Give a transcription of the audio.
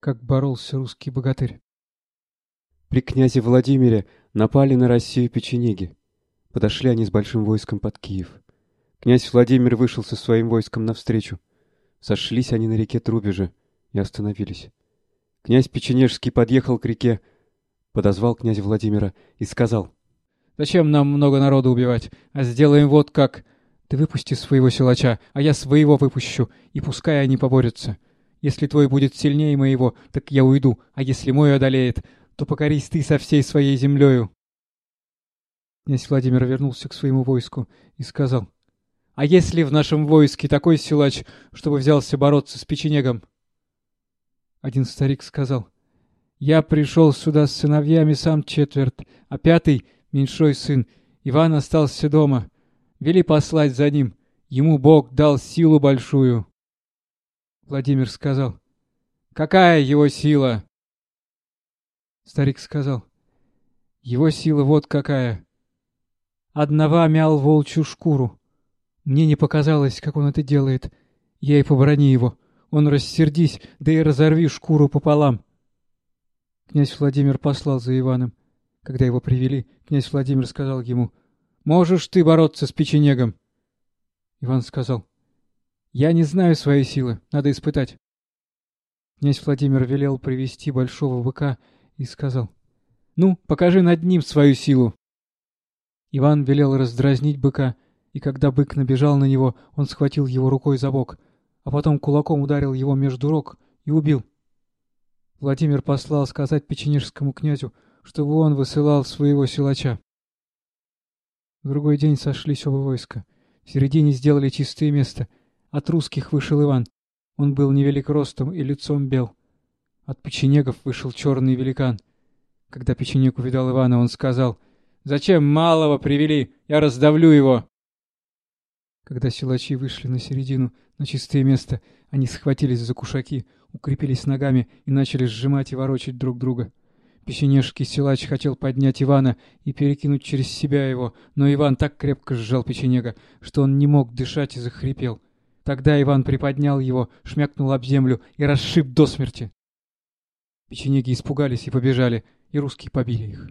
как боролся русский богатырь. При князе Владимире напали на Россию печенеги. Подошли они с большим войском под Киев. Князь Владимир вышел со своим войском навстречу. Сошлись они на реке Трубеже и остановились. Князь Печенежский подъехал к реке, подозвал князя Владимира и сказал. «Зачем нам много народу убивать? А сделаем вот как. Ты выпусти своего силача, а я своего выпущу, и пускай они поборются. Если твой будет сильнее моего, так я уйду, а если мой одолеет, то покорись ты со всей своей землею. Князь Владимир вернулся к своему войску и сказал, «А если в нашем войске такой силач, чтобы взялся бороться с печенегом?» Один старик сказал, «Я пришел сюда с сыновьями сам четверть, а пятый, меньшой сын, Иван остался дома. Вели послать за ним, ему Бог дал силу большую». Владимир сказал, «Какая его сила?» Старик сказал, «Его сила вот какая. Одного мял волчью шкуру. Мне не показалось, как он это делает. Я и поброни его. Он рассердись, да и разорви шкуру пополам». Князь Владимир послал за Иваном. Когда его привели, князь Владимир сказал ему, «Можешь ты бороться с печенегом?» Иван сказал, «Я не знаю своей силы, надо испытать». Князь Владимир велел привести большого быка и сказал, «Ну, покажи над ним свою силу». Иван велел раздразнить быка, и когда бык набежал на него, он схватил его рукой за бок, а потом кулаком ударил его между рог и убил. Владимир послал сказать печенежскому князю, чтобы он высылал своего силача. В другой день сошлись оба войска. В середине сделали чистое место. От русских вышел Иван. Он был невелик ростом и лицом бел. От печенегов вышел черный великан. Когда печенек увидал Ивана, он сказал, «Зачем малого привели? Я раздавлю его!» Когда силачи вышли на середину, на чистое место, они схватились за кушаки, укрепились ногами и начали сжимать и ворочать друг друга. Печенежский силач хотел поднять Ивана и перекинуть через себя его, но Иван так крепко сжал печенега, что он не мог дышать и захрипел. Тогда Иван приподнял его, шмякнул об землю и расшиб до смерти. Печенеги испугались и побежали, и русские побили их.